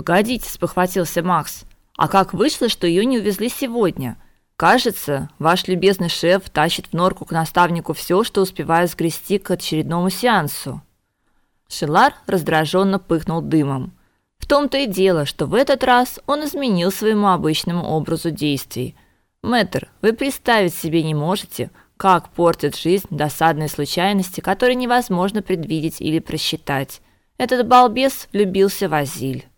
Погодите, спохватился Макс. А как вышло, что ее не увезли сегодня? Кажется, ваш любезный шеф тащит в норку к наставнику все, что успевает сгрести к очередному сеансу. Шелар раздраженно пыхнул дымом. В том-то и дело, что в этот раз он изменил своему обычному образу действий. Мэтр, вы представить себе не можете, как портит жизнь досадные случайности, которые невозможно предвидеть или просчитать. Этот балбес влюбился в Азиль.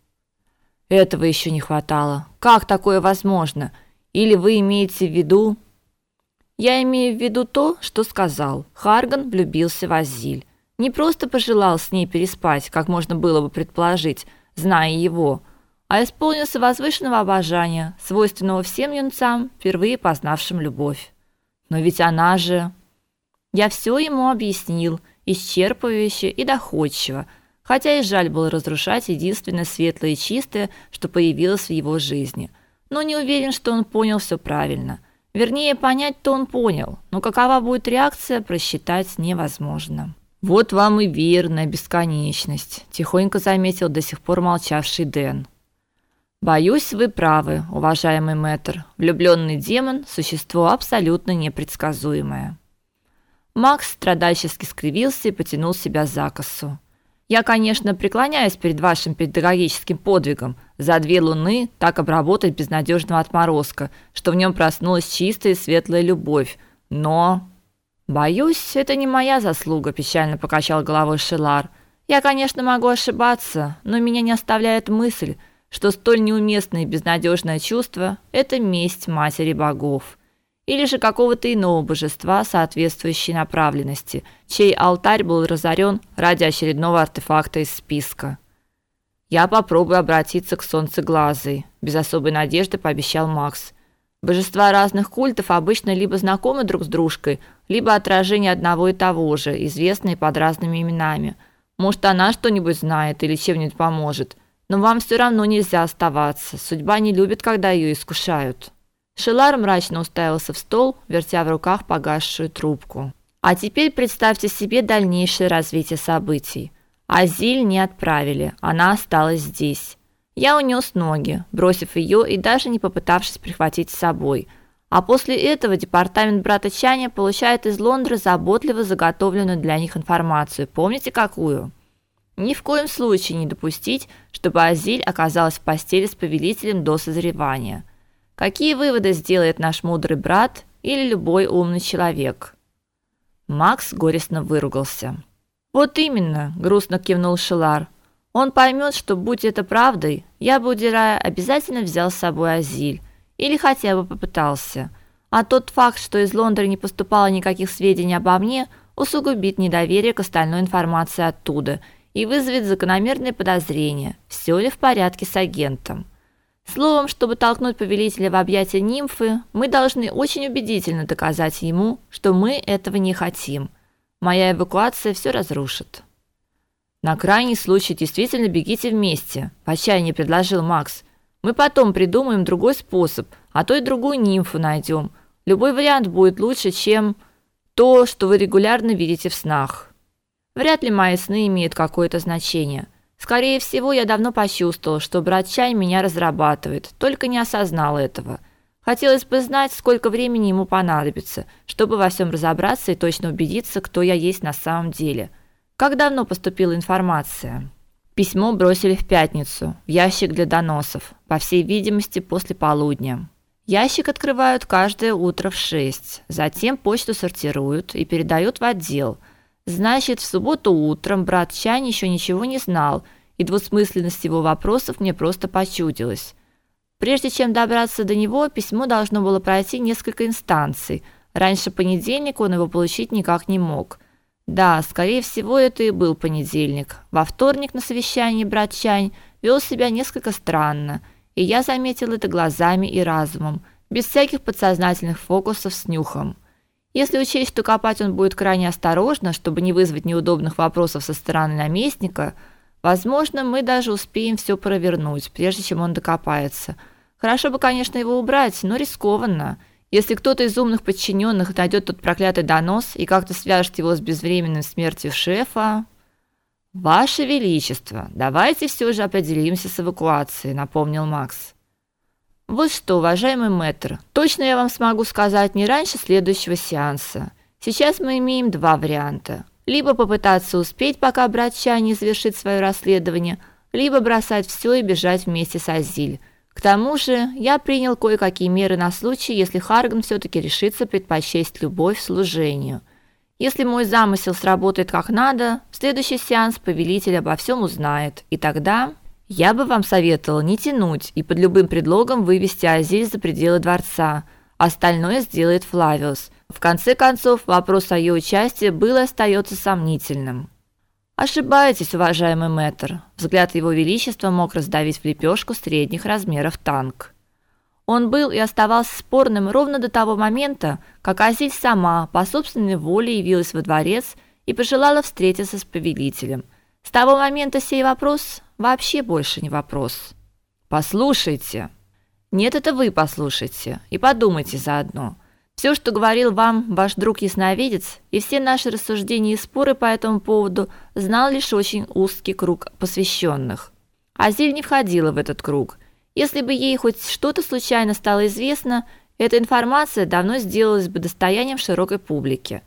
Этого еще не хватало. Как такое возможно? Или вы имеете в виду Я имею в виду то, что сказал. Харган влюбился в Азиль. Не просто пожелал с ней переспать, как можно было бы предположить, зная его, а исполнился возвышенного обожания, свойственного всем юнцам, впервые познавшим любовь. Но ведь она же Я все ему объяснил, исчерпывающе и доходчиво, хотя и жаль было разрушать единственное светлое и чистое, что появилось в его жизни. Но не уверен, что он понял все правильно. Вернее, понять-то он понял, но какова будет реакция, просчитать невозможно. Вот вам и верная бесконечность, тихонько заметил до сих пор молчавший Дэн. Боюсь, вы правы, уважаемый мэтр. Влюбленный демон существо абсолютно непредсказуемое. Макс страдальчески скривился и потянул себя за косу. Я, конечно, преклоняюсь перед вашим педагогическим подвигом за две луны так обработать безнадежного отморозка, что в нем проснулась чистая и светлая любовь. Но боюсь, это не моя заслуга, печально покачал головой Шелар. Я, конечно, могу ошибаться, но меня не оставляет мысль, что столь неуместное и безнадежное чувство это месть матери богов или же какого-то иного божества соответствующей направленности, чей алтарь был разорен ради очередного артефакта из списка. Я попробую обратиться к солнцеглазой, без особой надежды пообещал Макс. Божества разных культов обычно либо знакомы друг с дружкой, либо отражение одного и того же, известные под разными именами. Может, она что-нибудь знает или чем-нибудь поможет. Но вам все равно нельзя оставаться. Судьба не любит, когда ее искушают. Шелар мрачно уставился в стол, вертя в руках погасшую трубку. А теперь представьте себе дальнейшее развитие событий. Азиль не отправили, она осталась здесь. Я унес ноги, бросив ее и даже не попытавшись прихватить с собой. А после этого департамент брата Чаня получает из Лондона заботливо заготовленную для них информацию. Помните какую? Ни в коем случае не допустить, чтобы Азиль оказалась в постели с повелителем до созревания. Какие выводы сделает наш мудрый брат или любой умный человек? Макс горестно выругался. Вот именно, грустно кивнул Шилар. Он поймет, что будь это правдой, я бы удирая обязательно взял с собой Азиль или хотя бы попытался. А тот факт, что из Лондона не поступало никаких сведений обо мне, усугубит недоверие к остальной информации оттуда и вызовет закономерные подозрения, все ли в порядке с агентом. Словом, чтобы толкнуть повелителя в объятия нимфы, мы должны очень убедительно доказать ему, что мы этого не хотим. Моя эвакуация все разрушит. На крайний случай действительно бегите вместе, в отчаянии предложил Макс. Мы потом придумаем другой способ, а то и другую нимфу найдем. Любой вариант будет лучше, чем то, что вы регулярно видите в снах. Вряд ли мои сны имеют какое-то значение. Скорее всего, я давно почувствовал, что брат Чай меня разрабатывает, только не осознал этого. Хотелось бы знать, сколько времени ему понадобится, чтобы во всем разобраться и точно убедиться, кто я есть на самом деле. Как давно поступила информация? Письмо бросили в пятницу, в ящик для доносов, по всей видимости, после полудня. Ящик открывают каждое утро в шесть, затем почту сортируют и передают в отдел – Значит, в субботу утром брат Чань еще ничего не знал, и двусмысленность его вопросов мне просто почудилась. Прежде чем добраться до него, письмо должно было пройти несколько инстанций. Раньше понедельника он его получить никак не мог. Да, скорее всего, это и был понедельник. Во вторник на совещании брат Чань вел себя несколько странно, и я заметил это глазами и разумом, без всяких подсознательных фокусов с нюхом. Если учесть, что копать он будет крайне осторожно, чтобы не вызвать неудобных вопросов со стороны наместника, возможно, мы даже успеем все провернуть, прежде чем он докопается. Хорошо бы, конечно, его убрать, но рискованно. Если кто-то из умных подчиненных найдет тот проклятый донос и как-то свяжет его с безвременной смертью шефа, Ваше величество, давайте все же определимся с эвакуацией, напомнил Макс. Вот что, уважаемый мэтр, точно я вам смогу сказать не раньше следующего сеанса. Сейчас мы имеем два варианта: либо попытаться успеть, пока брат Чани завершит свое расследование, либо бросать все и бежать вместе с Азиль. К тому же, я принял кое-какие меры на случай, если Харган все таки решится предпочесть любовь служению. Если мой замысел сработает как надо, в следующий сеанс повелитель обо всем узнает, и тогда я бы вам советовал не тянуть и под любым предлогом вывести Азиль за пределы дворца. Остальное сделает Флавиус. В конце концов, вопрос о ее участии был и остается сомнительным. Ошибаетесь, уважаемый мэтр. Взгляд его величества мог раздавить в лепешку средних размеров танк. Он был и оставался спорным ровно до того момента, как Азиль сама по собственной воле явилась во дворец и пожелала встретиться с повелителем. С того момента сей вопрос вообще больше не вопрос. Послушайте. Нет, это вы послушайте и подумайте заодно. Все, что говорил вам ваш друг ясновидец, и все наши рассуждения и споры по этому поводу знал лишь очень узкий круг посвященных. Азиль не входила в этот круг. Если бы ей хоть что-то случайно стало известно, эта информация давно сделалась бы достоянием широкой публики.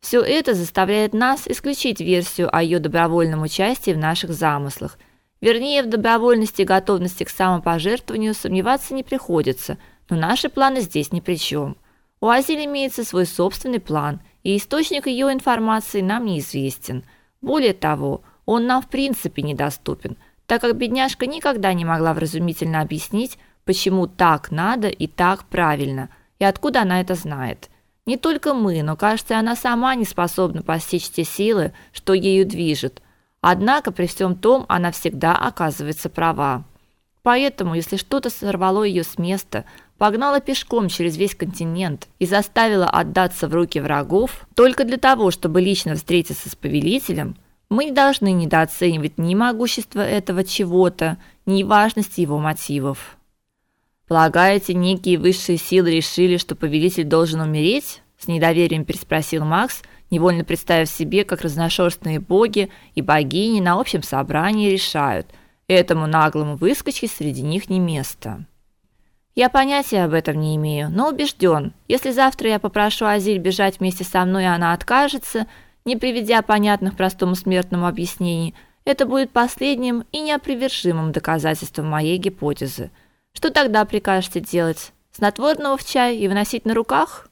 Все это заставляет нас исключить версию о ее добровольном участии в наших замыслах. Вернее, в добровольности и готовности к самопожертвованию сомневаться не приходится, но наши планы здесь ни при чем. У Азиль имеется свой собственный план, и источник ее информации нам неизвестен. Более того, он нам в принципе недоступен, так как бедняжка никогда не могла вразумительно объяснить, почему так надо и так правильно, и откуда она это знает. Не только мы, но, кажется, она сама не способна постичь те силы, что ею движет. Однако при всем том она всегда оказывается права. Поэтому, если что-то сорвало ее с места, погнала пешком через весь континент и заставила отдаться в руки врагов только для того, чтобы лично встретиться с повелителем, мы не должны недооценивать ни могущество этого чего-то, ни важность его мотивов. Полагаете, некие высшие силы решили, что повелитель должен умереть? С недоверием переспросил Макс, невольно представив себе, как разношерстные боги и богини на общем собрании решают: этому наглому выскочке среди них не место. Я понятия об этом не имею, но убежден, если завтра я попрошу Азиль бежать вместе со мной, и она откажется, не приведя понятных простому смертному объяснений, это будет последним и неопровержимым доказательством моей гипотезы. Что тогда прикажете делать? Снотворного в чай и выносить на руках?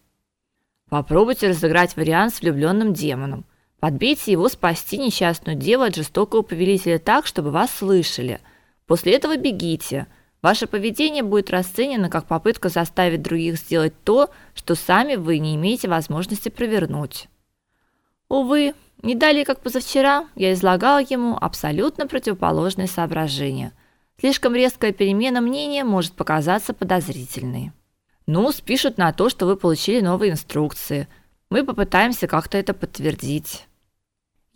Попробуйте разыграть вариант с влюбленным демоном. Подбейте его спасти несчастную деву от жестокого повелителя так, чтобы вас слышали. После этого бегите – Ваше поведение будет расценено как попытка заставить других сделать то, что сами вы не имеете возможности провернуть. Увы, не далее как позавчера я излагал ему абсолютно противоположные соображения. Слишком резкая перемена мнения может показаться подозрительной. Ну, спишут на то, что вы получили новые инструкции. Мы попытаемся как-то это подтвердить.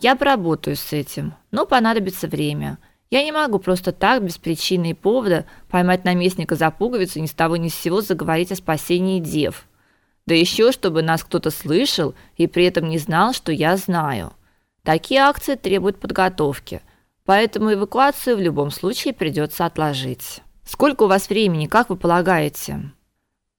Я поработаю с этим, но понадобится время. Я не могу просто так без причины и повода поймать наместника за пуговицу и ни с того ни с сего заговорить о спасении дев. Да еще чтобы нас кто-то слышал и при этом не знал, что я знаю. Такие акции требуют подготовки, поэтому эвакуацию в любом случае придется отложить. Сколько у вас времени, как вы полагаете?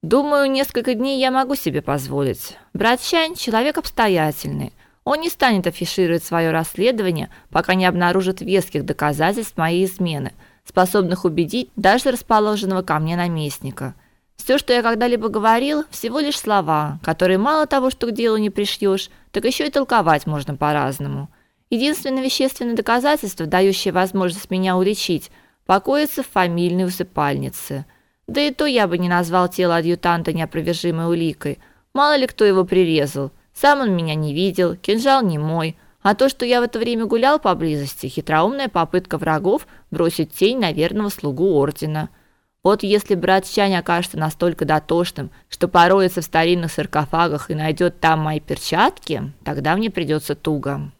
Думаю, несколько дней я могу себе позволить. Брат Чань человек обстоятельный. Он не станет афишировать свое расследование, пока не обнаружит веских доказательств моей измены, способных убедить даже расположенного ко мне наместника. Все, что я когда-либо говорил, всего лишь слова, которые мало того, что к делу не пришьешь, так еще и толковать можно по-разному. Единственное вещественное доказательство, дающее возможность меня уличить, покоится в фамильной усыпальнице. Да и то я бы не назвал тело адъютанта неопровержимой уликой. Мало ли кто его прирезал – сам он меня не видел, кинжал не мой, а то, что я в это время гулял поблизости, хитроумная попытка врагов бросить тень на верного слугу ордена. Вот если брат Чань окажется настолько дотошным, что пороется в старинных саркофагах и найдет там мои перчатки, тогда мне придется туго.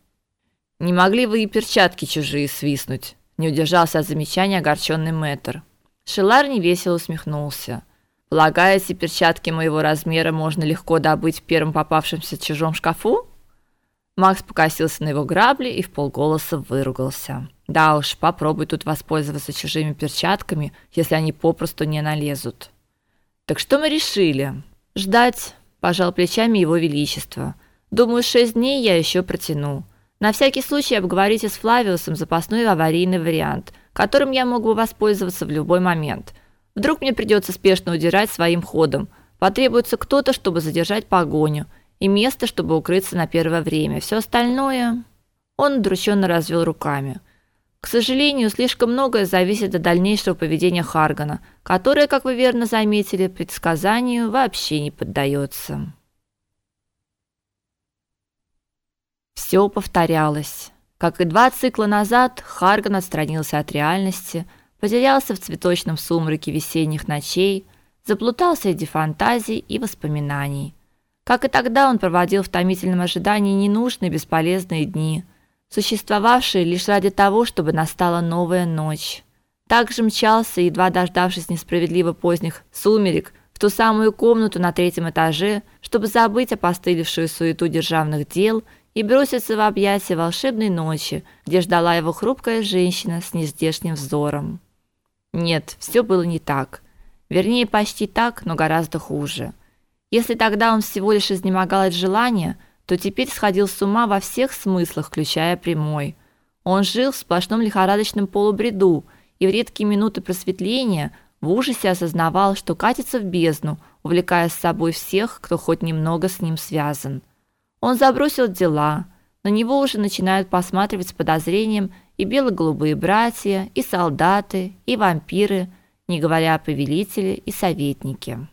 Не могли вы и перчатки чужие свистнуть? Не удержался от замечания огорченный мэтр. Шелар невесело усмехнулся. Полагаете, перчатки моего размера можно легко добыть в первом попавшемся чужом шкафу? Макс покосился на его грабли и вполголоса выругался. Да уж, попробуй тут воспользоваться чужими перчатками, если они попросту не налезут. Так что мы решили? Ждать, пожал плечами его величество. Думаю, шесть дней я еще протяну. На всякий случай обговорите с Флавиусом запасной аварийный вариант, которым я мог бы воспользоваться в любой момент. Вдруг мне придется спешно удирать своим ходом. Потребуется кто-то, чтобы задержать погоню, и место, чтобы укрыться на первое время. Все остальное он удрученно развел руками. К сожалению, слишком многое зависит от дальнейшего поведения Харгана, которое, как вы верно заметили, предсказанию вообще не поддается. Все повторялось. Как и два цикла назад, Харган отстранился от реальности, потерялся в цветочном сумраке весенних ночей, заплутался среди фантазий и воспоминаний. Как и тогда, он проводил в томительном ожидании ненужные бесполезные дни, существовавшие лишь ради того, чтобы настала новая ночь. Также мчался, едва дождавшись несправедливо поздних сумерек, в ту самую комнату на третьем этаже, чтобы забыть опостылевшую суету державных дел – и броситься в объятия волшебной ночи, где ждала его хрупкая женщина с нездешним взором. Нет, все было не так. Вернее, почти так, но гораздо хуже. Если тогда он всего лишь изнемогал от желания, то теперь сходил с ума во всех смыслах, включая прямой. Он жил в сплошном лихорадочном полубреду и в редкие минуты просветления в ужасе осознавал, что катится в бездну, увлекая с собой всех, кто хоть немного с ним связан. Он забросил дела. На него уже начинают посматривать с подозрением и бело-голубые братья, и солдаты, и вампиры, не говоря о повелителе и советнике.